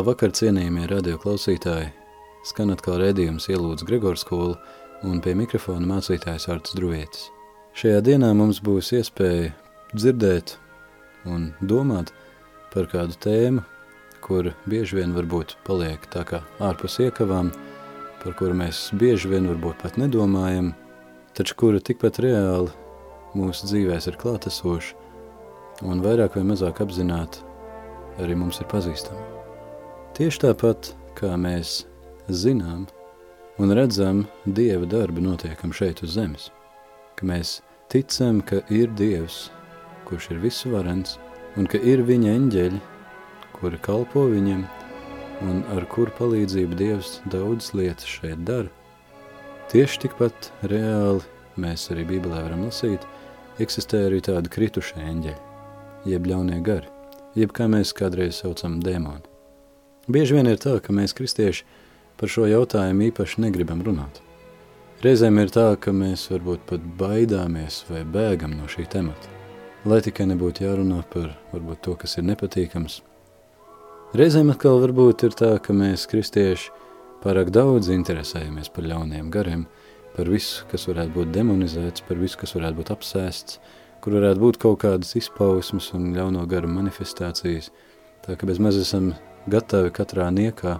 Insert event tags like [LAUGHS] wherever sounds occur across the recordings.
Labvakar, cienījamie radio klausītāji! Skan atkal redzījums ielūdz Gregors skolu un pie mikrofona mācītājs Arts Druvietis. Šajā dienā mums būs iespēja dzirdēt un domāt par kādu tēmu, kur bieži vien varbūt paliek tā kā ārpus iekavām, par kuru mēs bieži vien varbūt pat nedomājam, taču kura tikpat reāli mūsu dzīvēs ir klātesoša un vairāk vai mazāk apzināti arī mums ir pazīstama. Tieši tāpat, kā mēs zinām un redzam Dieva darbu notiekam šeit uz zemes, ka mēs ticam, ka ir Dievs, kurš ir visuvarens, un ka ir viņa eņģeļi, kuri kalpo viņam, un ar kuru palīdzību Dievs daudz lietas šeit dara. Tieši tikpat reāli mēs arī Bībelē varam lasīt, eksistē arī tādi kritušie eņģeļi, jeb ļaunie gari, jeb kā mēs kādreiz saucam dēmoni. Bieži vien ir tā, ka mēs kristieši par šo jautājumu īpaši negribam runāt. Reizēm ir tā, ka mēs varbūt pat baidāmies vai bēgam no šī temata, lai tikai nebūtu jārunā par varbūt to, kas ir nepatīkams. Reizēm atkal varbūt ir tā, ka mēs kristieši pārāk daudz interesējamies par ļauniem gariem, par visu, kas varētu būt demonizēts, par visu, kas varētu būt apsēsts, kur varētu būt kaut kādas izpausmes un ļauno garu manifestācijas, tā ka bez maz esam gatavi katrā niekā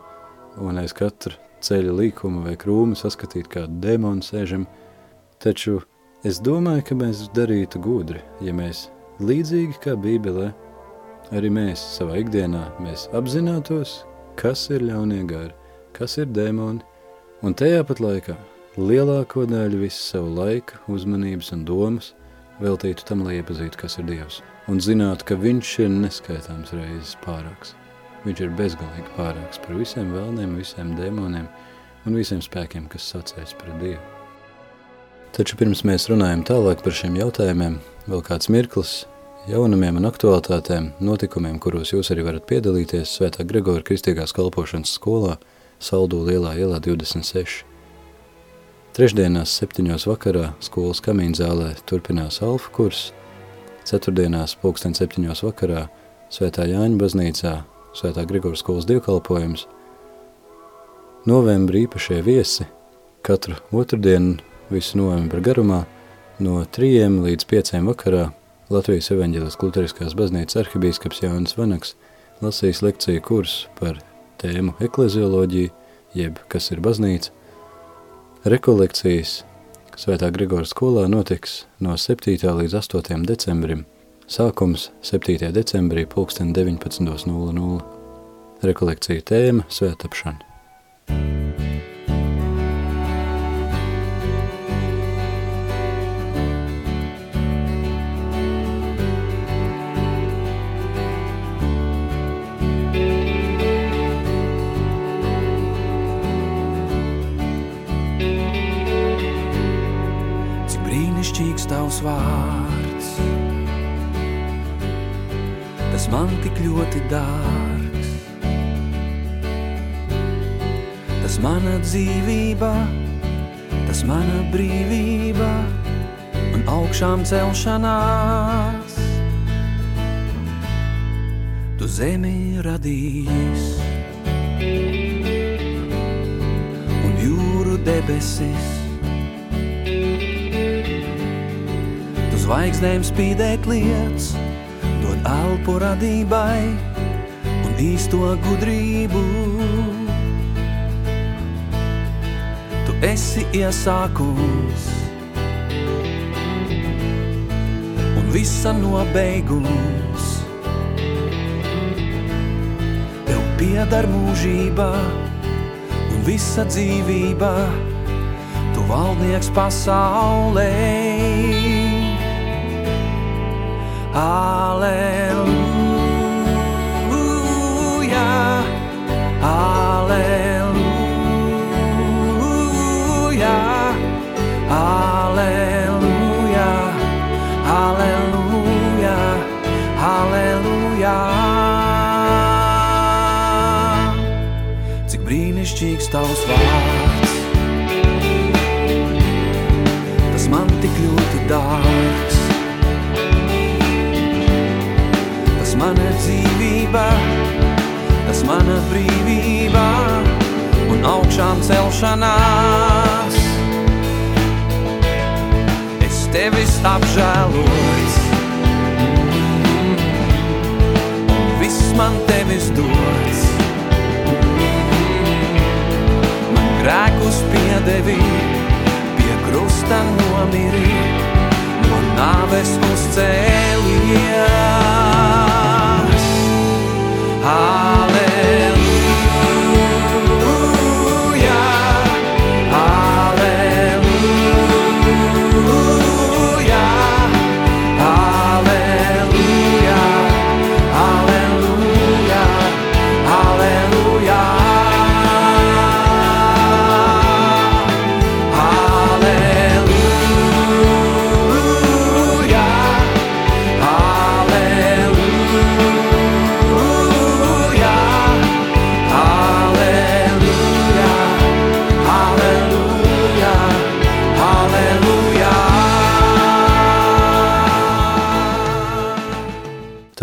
un aiz katra ceļa līkuma vai krūma saskatīt kādu demonu sēžam, taču es domāju, ka mēs darītu gudri, ja mēs līdzīgi kā Bībelē, arī mēs savā ikdienā mēs apzinātos, kas ir ļaunie gari, kas ir demoni, un tajā pat laikā lielāko daļu visu savu laiku, uzmanības un domas veltītu tam, lai iepazītu, kas ir Dievs, un zinātu, ka viņš ir neskaitāms reizes pārāks. Viņš ir bezgalīgi pārāks par visiem vēlniem, visiem dēmoniem un visiem spēkiem, kas sacēs pret Dievu. Taču pirms mēs runājam tālāk par šiem jautājumiem, vēl kāds mirklis jaunumiem un aktualitātēm, notikumiem, kuros jūs arī varat piedalīties Svētā Gregora Kristīgās kalpošanas skolā Saldū lielā ielā 26. Trešdienās septiņos vakarā skolas kamīnzālē turpinās alfa kurs, ceturtdienās pulksten septiņos vakarā Svētā Jāņa baznīcā Svētā Grigora skolas dievkalpojums. Novembra īpašie viesi katru otrdienu visu novembra garumā no 3 līdz 5 vakarā Latvijas evaņģelis Kluteriskās baznīcas arhibīskaps Jānis Vanaks lasīs lekciju kursu par tēmu eklezioloģiju, jeb kas ir baznīca. Rekolekcijas Svētā Grigora skolā notiks no 7. līdz 8. decembrim – Sākums 7. decembrī pulksten 19.00. Rekolekcija tēma Svētapšana. Cik brīnišķīgs tavs vārds kas man tik ļoti dārgs. Tas mana dzīvība, tas mana brīvība un augšām celšanās. Tu zemi radījis un jūru debesis. Tu zvaigznēm spīdēt lietas, elpu radībai un īsto gudrību. Tu esi iesākums un visa nobeigums. Tev piedar mūžība un visa dzīvība, tu valdnieks pasaulē. Aleluja, aleluja, aleluja, aleluja, aleluja. Cik brīnišķīgs tavs vārds, tas man tik ļoti dārgs. Mana dzīvība, tas mana brīvība un augšām celšanās. Es tevis apžēlots, un viss man tevis dots. Man grēkus piedevi, pie krusta nomiri, no nāves Hallelujah.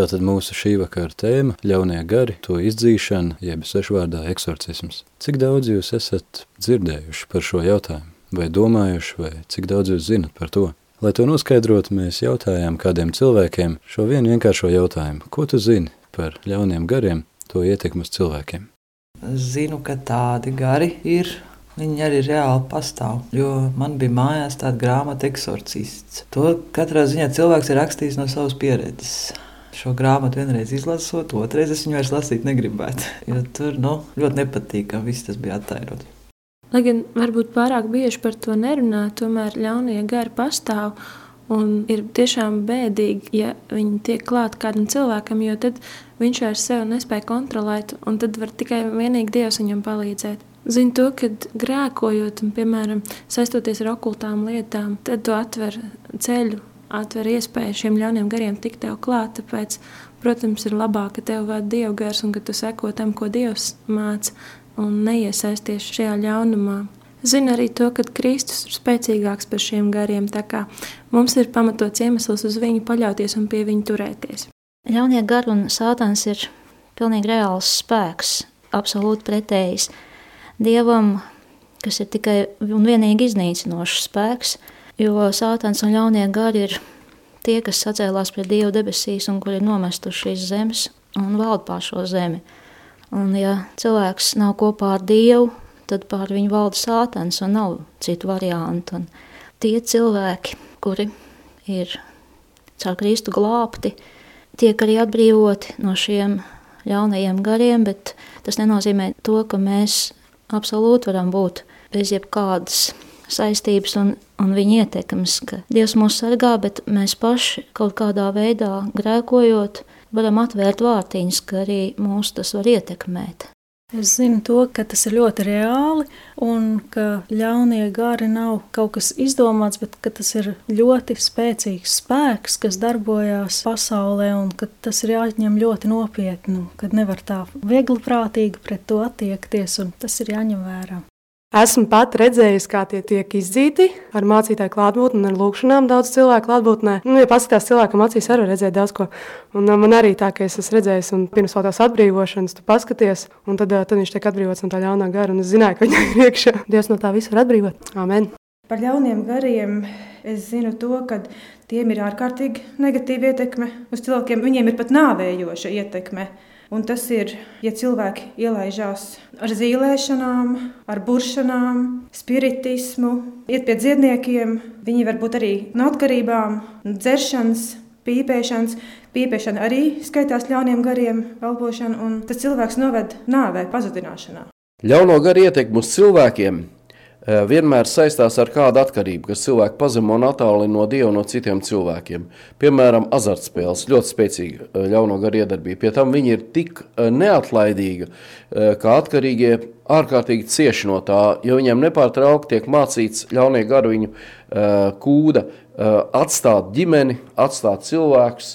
Tātad mūsu šī vakara tēma – ļaunie gari, to izdzīšana, jeb svešvārdā eksorcisms. Cik daudz jūs esat dzirdējuši par šo jautājumu? Vai domājuši, vai cik daudz jūs zinat par to? Lai to noskaidrotu, mēs jautājām kādiem cilvēkiem šo vienu vienkāršo jautājumu. Ko tu zini par ļauniem gariem, to ietekmu uz cilvēkiem? Zinu, ka tādi gari ir Viņi arī reāli pastāv. Jo man bija mājās tāda grāmata, eksorcists. To katrā ziņā cilvēks ir rakstījis no savas pieredzes šo grāmatu vienreiz izlasot, otrreiz es viņu vairs lasīt negribētu. [LAUGHS] Jo tur nu, ļoti nepatīk, ka viss tas bija attainot. Lai gan varbūt pārāk bieži par to nerunā, tomēr ļaunie gari pastāv. Un ir tiešām bēdīgi, ja viņi tiek klāti kādam cilvēkam, jo tad viņš vairs sevi nespēja kontrolēt, un tad var tikai vienīgi Dievs viņam palīdzēt. Zinu to, ka grēkojot, un, piemēram, saistoties ar okultām lietām, tad tu atver ceļu atver iespēju šiem ļauniem gariem tikt tev klāt. Tāpēc, protams, ir labāk, ka tev vada dievgars un ka tu seko tam, ko Dievs māca, un neiesaisties šajā ļaunumā. Zinu arī to, ka Kristus ir spēcīgāks par šiem gariem, tā kā mums ir pamatots iemesls uz viņu paļauties un pie viņa turēties. Ļaunie gari un sātans ir pilnīgi reāls spēks, absolūti pretējs Dievam, kas ir tikai un vienīgi iznīcinošs spēks, Jo sātans un ļaunie gari ir tie, kas sacēlās pie Dieva debesīs un kuri ir nomest uz šīs zemes un valda pār šo zemi. Un, ja cilvēks nav kopā ar Dievu, tad pār viņu valda sātans un nav citu variantu. Un tie cilvēki, kuri ir caur Kristu glābti, tiek arī atbrīvoti no šiem ļaunajiem gariem, bet tas nenozīmē to, ka mēs absolūti varam būt bez jebkādas saistības un, un viņa ietekmes, ka Dievs mūs sargā, bet mēs paši kaut kādā veidā grēkojot, varam atvērt vārtiņus, ka arī mūs tas var ietekmēt. Es zinu to, ka tas ir ļoti reāli un ka ļaunie gari nav kaut kas izdomāts, bet tas ir ļoti spēcīgs spēks, kas darbojas pasaulē un ka tas ir jāņem ļoti nopietni, kad nevar tā viegli prātīgi pret to attiekties un tas ir jāņem vērā. Esmu pat redzējusi, kā tie tiek izdzīti ar mācītāju klātbūtni un ar lūkšanām daudz cilvēku klātbūtnē. Nu, ja paskatās cilvēkam acīs, arī redzēt daudz ko. Un uh, man arī tā, ka es esmu redzējis, un pirms vēl tās atbrīvošanas, tu paskaties, un tad, uh, tad viņš tiek atbrīvots no tā ļaunā gara, un es zināju, ka viņam ir iekšā. Dievs no tā visu var atbrīvot. Amen! Par ļauniem gariem es zinu to, ka tiem ir ārkārtīgi negatīva ietekme uz cilvēkiem. Viņiem ir pat nāvējoša ietekme. Un tas ir, ja cilvēki ielaižās ar zīmēšanām, ar buršanām, spiritismu, iet pie dziedniekiem, viņi var būt arī no atkarībām, dzeršanas, pīpēšanas. Pīpēšana arī skaitās ļauniem gariem, elpošana, un tas cilvēks noved nāvē, pazudināšanā. Ļauno garu ietekmi uz cilvēkiem vienmēr saistās ar kādu atkarību, kas cilvēku pazemo un attālina no Dieva no citiem cilvēkiem. Piemēram, azartspēles ļoti spēcīga eh, ļauno garu iedarbība. Pie tam viņi ir tik eh, neatlaidīgi, ka atkarīgie ārkārtīgi cieši no tā, jo viņiem nepārtraukti tiek mācīts ļaunie garu viņu kūda atstāt ģimeni, atstāt cilvēkus,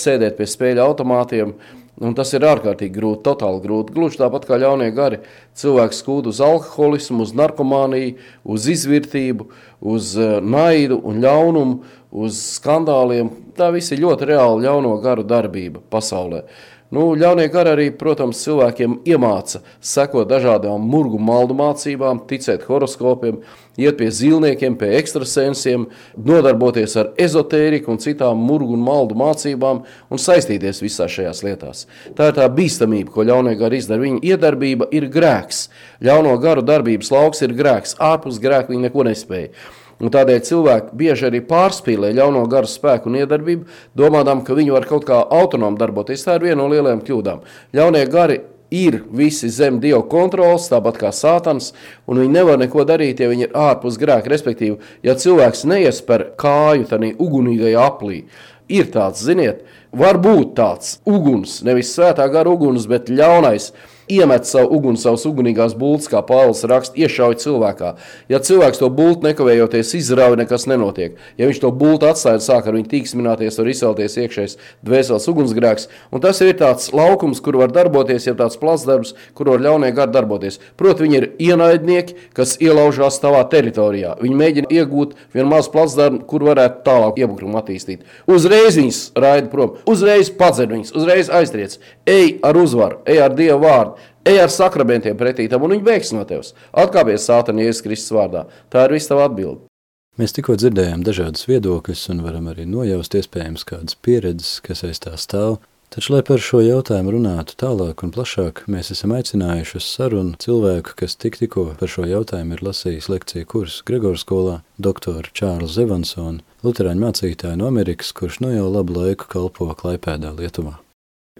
sēdēt pie spēļu automātiem, Un tas ir ārkārtīgi grūti, totāli grūti. Gluži tāpat kā ļaunie gari, cilvēks skūd uz alkoholismu, uz narkomāniju, uz izvērtību, uz eh, naidu un ļaunumu, uz skandāliem. Tā viss ir ļoti reāli ļauno garu darbība pasaulē. Nu, ļaunie gari arī, protams, cilvēkiem iemāca sekot dažādām murgu maldu mācībām, ticēt horoskopiem, iet pie zīlniekiem, pie ekstrasensiem, nodarboties ar ezotēriku un citām murgu un maldu mācībām un saistīties visās šajās lietās. Tā ir tā bīstamība, ko ļaunie gari izdara. Viņa iedarbība ir grēks. Ļauno garu darbības lauks ir grēks. Ārpus grēka viņi neko nespēja. Un tādēļ cilvēki bieži arī pārspīlē ļauno garu spēku un iedarbību, domādam, ka viņi var kaut kā autonomi darboties. Tā ir viena no lielajām kļūdām. Ļaunie gari ir visi zem Dieva kontrolas, tāpat kā Sātans, un viņi nevar neko darīt, ja viņi ir ārpus grēka. Respektīvi, ja cilvēks neiesper kāju tādā ugunīgajā aplī, ir tāds, ziniet, var būt tāds uguns, nevis svētā gara uguns, bet ļaunais iemet savu uguni, savas ugunīgās bultas, kā Pāvils raksta, iešauj cilvēkā. Ja cilvēks to bultu nekavējoties izrauj, nekas nenotiek. Ja viņš to bultu atstāja sāk ar viņu tīksmināties, var izcelties iekšējais dvēseles ugunsgrēks. Un tas ir tāds laukums, kur var darboties, ja tāds plasdarbs, kur var ļaunie gari darboties. Proti, viņi ir ienaidnieki, kas ielaužās tavā teritorijā. Viņi mēģina iegūt vienu mazu plasdarbu, kur varētu tālāk iebukrumu attīstīt. Uzreiz viņus raida prom, uzreiz padzer viņus, uzreiz aiztriec. Ej ar uzvaru, ej ar Dievu vārdu. Ej ar sakramentiem pretī tam, un viņi bēgs no tevis. Atkāpies sātani Jēzus Kristus vārdā. Tā ir visa tava atbilde. Mēs tikko dzirdējām dažādas viedokļas un varam arī nojaust iespējams kādas pieredzes, kas aiz tā stāv. Taču, lai par šo jautājumu runātu tālāk un plašāk, mēs esam aicinājuši uz sarunu cilvēku, kas tik tikko par šo jautājumu ir lasījis lekciju kursu Gregors skolā, doktoru Čārls Evansonu, luterāņu mācītāju no Amerikas, kurš no nu jau labu laiku kalpo Klaipēdā Lietuvā.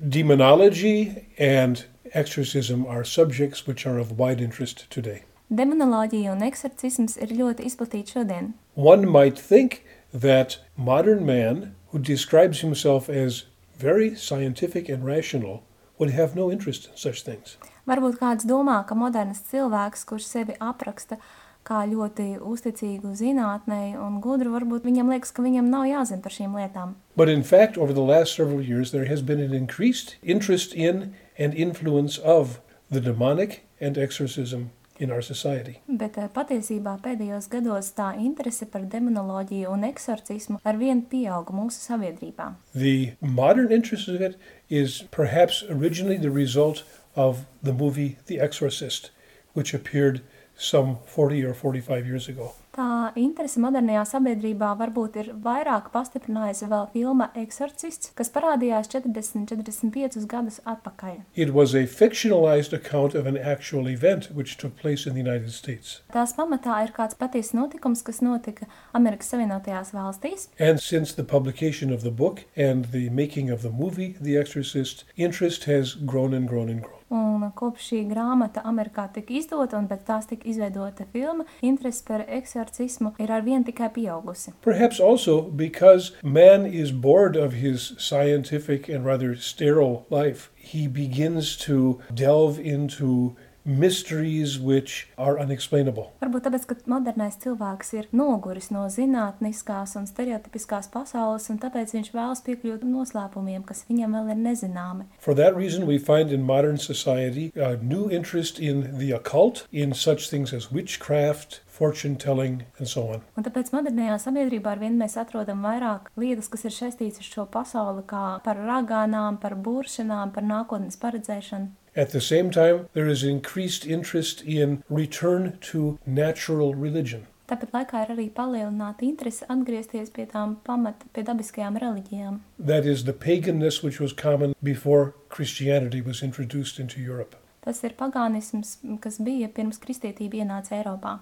Demonology and exorcism are subjects which are of wide interest today. Demonoloģija un eksorcisms ir ļoti izplatīti šodien. One might think that modern man who describes himself as very scientific and rational would have no interest in such things. Varbūt kāds domā, ka moderns cilvēks, kurš sevi apraksta kā ļoti uzticīgu zinātnei un gudru, varbūt viņam liekas, ka viņam nav jāzina par šīm lietām. But in fact, over the last several years, there has been an increased interest in and influence of the demonic and exorcism in our society. Bet eh, patiesībā pēdējos gados tā interese par demonoloģiju un eksorcismu ar vien pieauga mūsu sabiedrībā. The modern interest of it is perhaps originally the result of the movie The Exorcist, which appeared some 40 or 45 years ago. Tā interese modernajā sabiedrībā varbūt ir vairāk pastiprinājusi vēl filma Exorcists, kas parādījās 40-45 gadus atpakaļ. It was a fictionalized account of an actual event which took place in the United States. Tās pamatā ir kāds patiesas notikums, kas notika Amerikas Savienotajās valstīs. And since the publication of the book and the making of the movie The Exorcist, interest has grown and grown and grown. Un kopš šī grāmata Amerikā tika izdota un pēc tās tika izveidota filma, interese par eksorcismu ir ar vien tikai pieaugusi. Perhaps also because man is bored of his scientific and rather sterile life, he begins to delve into mysteries which are unexplainable. Varbūt tāpēc, ka modernais cilvēks ir noguris no zinātniskās un stereotipiskās pasaules, un tāpēc viņš vēlas piekļūt noslēpumiem, kas viņam vēl ir nezināmi. For that reason, we find in modern society a new interest in the occult, in such things as witchcraft, fortune telling and so on. Un tāpēc modernajā sabiedrībā ar vien mēs atrodam vairāk lietas, kas ir saistītas ar šo pasauli, kā par ragānām, par buršanām, par nākotnes paredzēšanu. At the same time, there is increased interest in return to natural religion. Tāpat laikā ir arī palielināta interese atgriezties pie tām pamat, pie dabiskajām reliģijām. That is the paganness which was common before Christianity was introduced into Europe. Tas ir pagānisms, kas bija pirms kristietība ienāca Eiropā.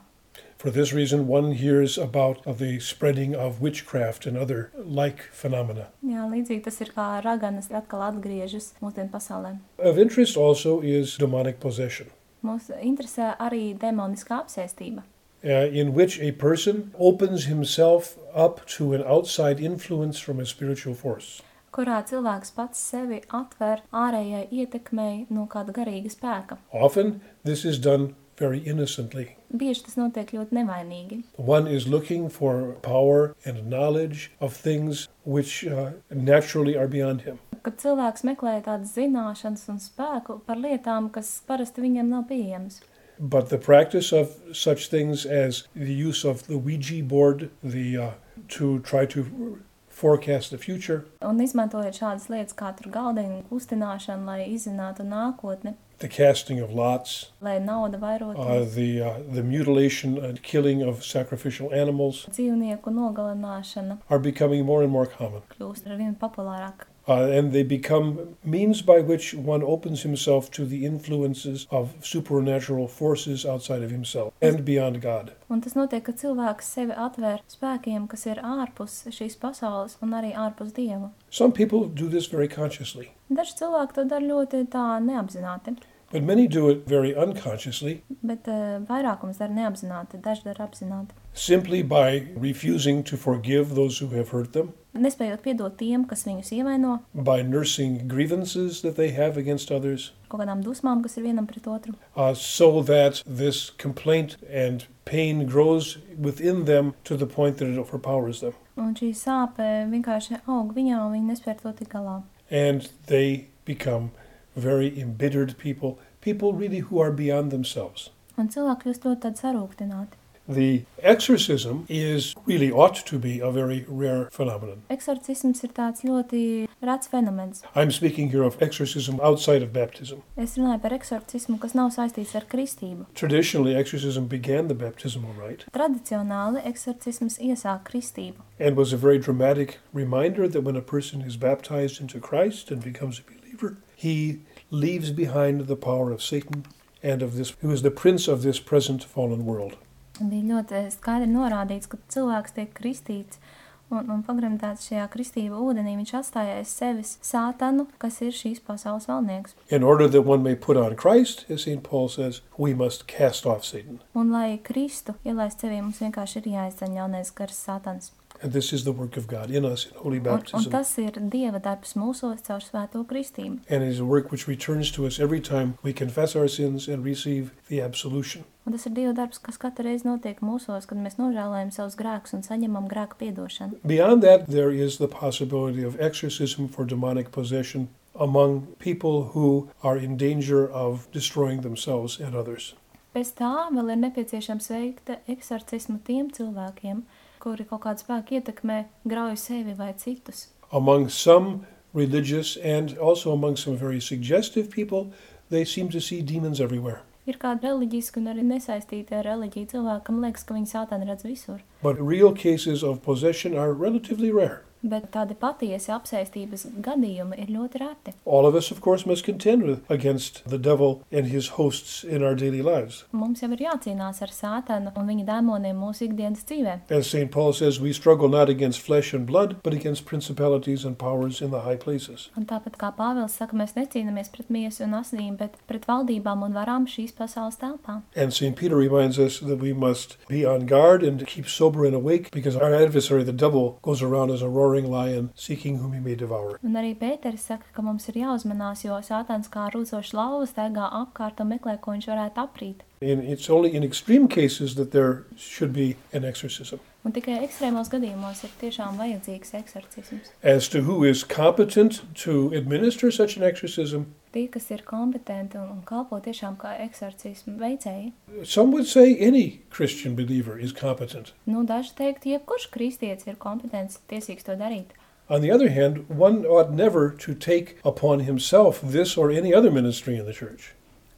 For this reason, one hears about of the spreading of witchcraft and other like phenomena. Jā, līdzīgi tas ir kā raganas atkal atgriežas mūsdienu pasaulē. Of interest also is demonic possession. Mūs interesē arī demoniskā apsēstība. Uh, in which a person opens himself up to an outside influence from a spiritual force. kurā cilvēks pats sevi atver ārējai ietekmei no kāda garīga spēka. Often this is done very innocently. Bieži tas notiek ļoti nevainīgi. One is looking for power and knowledge of things which uh, naturally are beyond him. Kad cilvēks meklē tādas zināšanas un spēku par lietām, kas parasti viņam nav pieejamas. But the practice of such things as the use of the Ouija board, the uh, to try to forecast the future, Un izmantojot šādas lietas kā tur galdiņu lai izzinātu nākotni, the casting of lots, lai nauda uh, the, uh, the mutilation and killing of sacrificial animals dzīvnieku nogalināšana are becoming more and more common. kļūst ar vien populārāk. Uh, and they become means by which one opens himself to the influences of supernatural forces outside of himself and beyond God. Un tas notiek, ka cilvēks sevi atver spēkiem, kas ir ārpus šīs pasaules un arī ārpus dieva. Some people do this very consciously, Daži cilvēki to dara ļoti tā neapzināti, but many do it very unconsciously, bet uh, vairākums dara neapzināti, daži dara apzināti. Simply by refusing to forgive those who have hurt them, Nespējot piedot tiem, kas viņus ievaino, by nursing grievances that they have against others, kaut kādām dusmām, kas ir vienam pret otru. uh, so that this complaint and pain grows within them to the point that it overpowers them. Un šī sāpe vienkārši aug viņā, un viņi nespēj ar to tik galā. And they become very embittered people, people really who are beyond themselves. Un cilvēki kļūst ļoti tādi sarūktināti. The exorcism is really ought to be a very rare phenomenon. Eksorcisms ir tāds ļoti rats fenomens. I'm speaking here of exorcism outside of baptism. Es runāju par eksorcismu, kas nav saistīts ar kristību. Traditionally, exorcism began the baptismal rite Tradicionāli eksorcisms iesāk kristību. and was a very dramatic reminder that when a person is baptized into Christ and becomes a believer, he leaves behind the power of Satan and of this, who is the prince of this present fallen world. Bija ļoti skaidri norādīts, ka cilvēks tiek kristīts un, un pagremdēts šajā kristība ūdenī. Viņš atstāja aiz sevis sātanu, kas ir šīs pasaules valdnieks. In order that one may put on Christ, as St. Paul says, we must cast off Satan. Un, lai Kristu ielaist sevī, mums vienkārši ir jāizdzen ļaunais gars sātans. And this is the work of God in us in holy Un, un baptism. tas ir Dieva darbs mūsos caur svēto kristību. And it is a work which returns to us every time we confess our sins and receive the absolution. Un tas ir Dieva darbs, kas katru reizi notiek mūsos, kad mēs nožēlojam savus grēkus un saņemam grēku piedošanu. Beyond that, there is the possibility of exorcism for demonic possession among people who are in danger of destroying themselves and others. Pēc tā vēl ir nepieciešams veikt eksorcismu tiem cilvēkiem, kuri kaut kādu spēku ietekmē, grauj sevi vai citus. Among some religious and also among some very suggestive people, they seem to see demons everywhere. Ir kāda reliģiska un arī nesaistīta ar reliģiju cilvēkam, liekas, ka viņi sātani redz visur. But real cases of possession are relatively rare. Bet tādi patiesi apsēstības gadījumi ir ļoti reti. All of us, of course, must contend with against the devil and his hosts in our daily lives. Mums jau ir jācīnās ar sātanu un viņa dēmoniem mūsu ikdienas dzīvē. As St. Paul says, we struggle not against flesh and blood, but against principalities and powers in the high places. Un tāpat kā Pāvils saka, mēs necīnāmies pret miesu un asinīm, bet pret valdībām un varām šīs pasaules telpā. And St. Peter reminds us that we must be on guard and keep sober and awake because our adversary, the devil, goes around as a roaring lion seeking whom he may devour. Un arī Pēteris saka, ka mums ir jāuzmanās, jo sātans kā rūcošs lauvas staigā apkārt un meklē, ko viņš varētu aprīt. And it's only in extreme cases that there should be an exorcism. Un tikai ekstrēmos gadījumos ir tiešām vajadzīgs eksorcisms. As to who is competent to administer such an exorcism, Tie, kas ir kompetenti un, un kalpo tiešām kā eksorcismu veicēji, some would say any Christian believer is competent. nu daži teikt, jebkurš kristietis ir kompetents, tiesīgs to darīt. On the other hand, one ought never to take upon himself this or any other ministry in the church.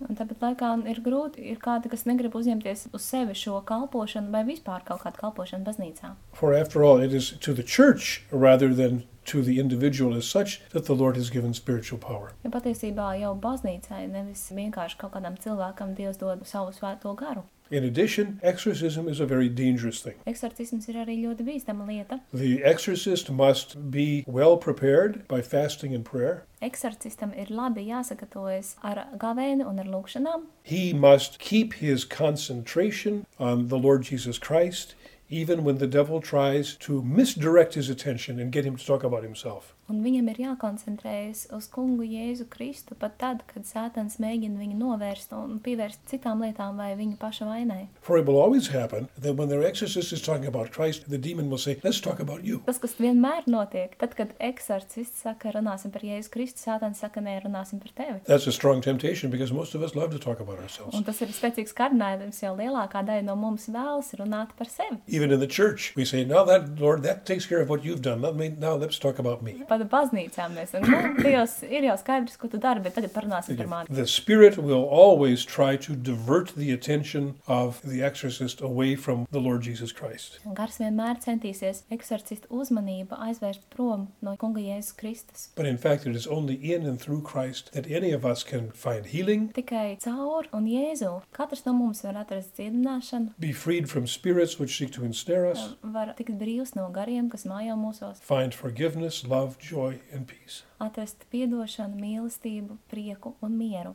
Un tāpat laikā ir grūti, ir kādi, kas negrib uzņemties uz sevi šo kalpošanu vai vispār kaut kādu kalpošanu baznīcā. For after all, it is to the church rather than to the individual as such that the Lord has given spiritual power. Jo patiesībā jau baznīcai nevis vienkārši kaut kādam cilvēkam Dievs dod savu svēto garu. In addition, exorcism is a very dangerous thing. Eksorcisms ir arī ļoti bīstama lieta. The exorcist must be well prepared by fasting and prayer. Eksorcistam ir labi jāsagatavojas ar gavēni un ar lūkšanām. He must keep his concentration on the Lord Jesus Christ, even when the devil tries to misdirect his attention and get him to talk about himself. Un viņam ir jākoncentrējas uz kungu Jēzu Kristu pat tad, kad sātans mēģina viņu novērst un pievērst citām lietām vai viņu paša vainai. For it will always happen that when their exorcist is talking about Christ, the demon will say, Let's talk about you. Tas, kas vienmēr notiek, tad, kad eksorcists saka, runāsim par Jēzu Kristu, sātans saka, nē, runāsim par tevi. That's a strong temptation because most of us love to talk about ourselves. Un tas ir spēcīgs kārdinājums, jo lielākā daļa no mums vēlas runāt par sevi. Even in the church, we say, Now that, Lord, that takes care of what you've done. Let me, now let's talk about me. Pat baznīcā mēs sakām, nu, Dievs, ir jau skaidrs, ko tu dari, bet tagad parunāsim par mani. The Spirit will always try to divert the attention of the exorcist away from the Lord Jesus Christ. Un Gars vienmēr centīsies eksorcistu uzmanību aizvērst prom no kunga Jēzus Kristus. But in fact, it is only in and through Christ that any of us can find healing, Tikai caur un Jēzu katrs no mums var atrast dziedināšanu, be freed from spirits which seek to ensnare us, var tikt brīvs no gariem, kas mājā mūsos, find forgiveness, love, joy, and peace. atrast piedošanu, mīlestību, prieku un mieru.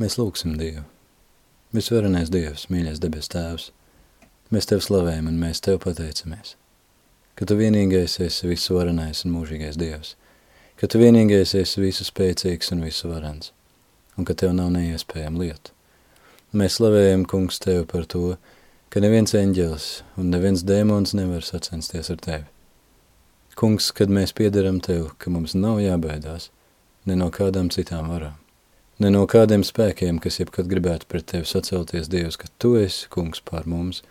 Mēs lūgsim Dievu. Visvarenais Dievs, mīļais debes Tēvs, mēs Tev slavējam un mēs Tev pateicamies, ka Tu vienīgais esi visvarenais un mūžīgais Dievs, ka Tu vienīgais esi visu spēcīgs un visu varens, un ka Tev nav neiespējama lieta. Mēs slavējam, Kungs, Tev par to, ka neviens eņģelis un neviens dēmons nevar sacensties ar Tevi. Kungs, kad mēs piederam Tev, ka mums nav jābaidās ne no kādām citām varām, ne no kādiem spēkiem, kas jebkad gribētu pret Tevi sacelties, Dievs, ka Tu esi Kungs pār mums,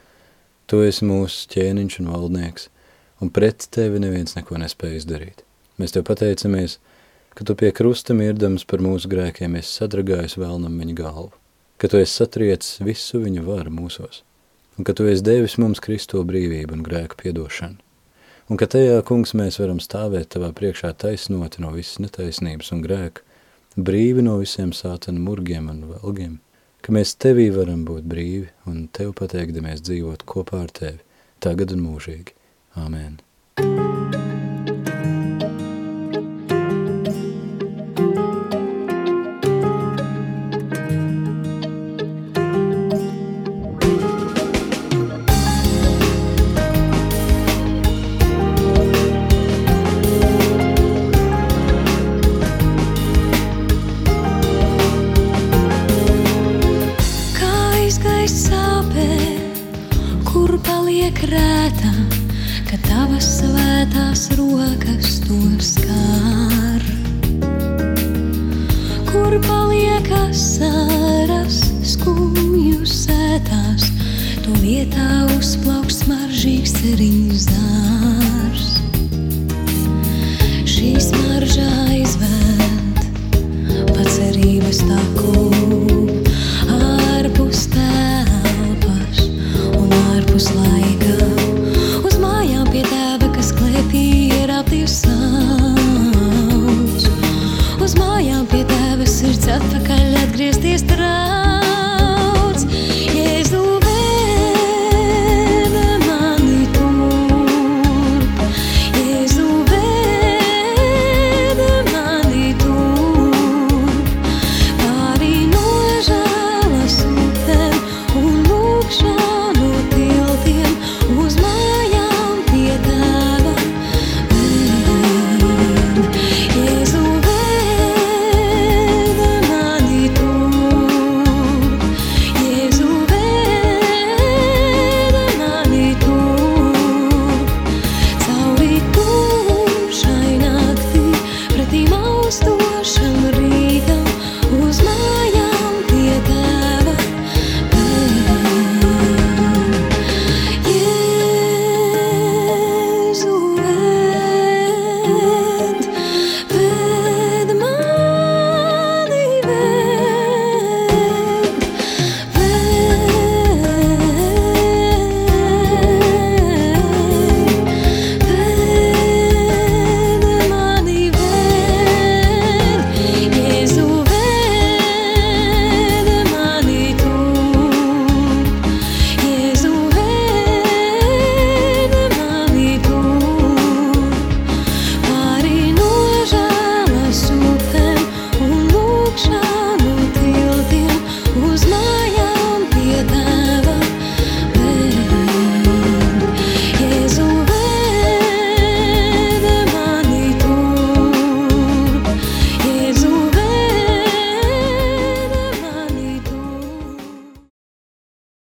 Tu esi mūsu ķēniņš un valdnieks, un pret Tevi neviens neko nespēja izdarīt. Mēs Tev pateicamies, ka Tu pie krusta mirdams par mūsu grēkiem esi sadragājis vēlnam viņa galvu, ka Tu esi satriecis visu viņa varu mūsos, un ka Tu esi devis mums Kristo brīvību un grēku piedošanu, un ka tajā, kungs, mēs varam stāvēt Tavā priekšā taisnoti no visas netaisnības un grēka, brīvi no visiem sātana murgiem un velgiem, ka mēs Tevī varam būt brīvi un Tev pateikdamies dzīvot kopā ar Tevi, tagad un mūžīgi. Āmen. Kur paliek asaras, skumju sētās, tu vietā uzplauks smaržīgs ceriņš zārs. Šī smarža aizvērt pacerības taku ārpus telpas un ārpus laika.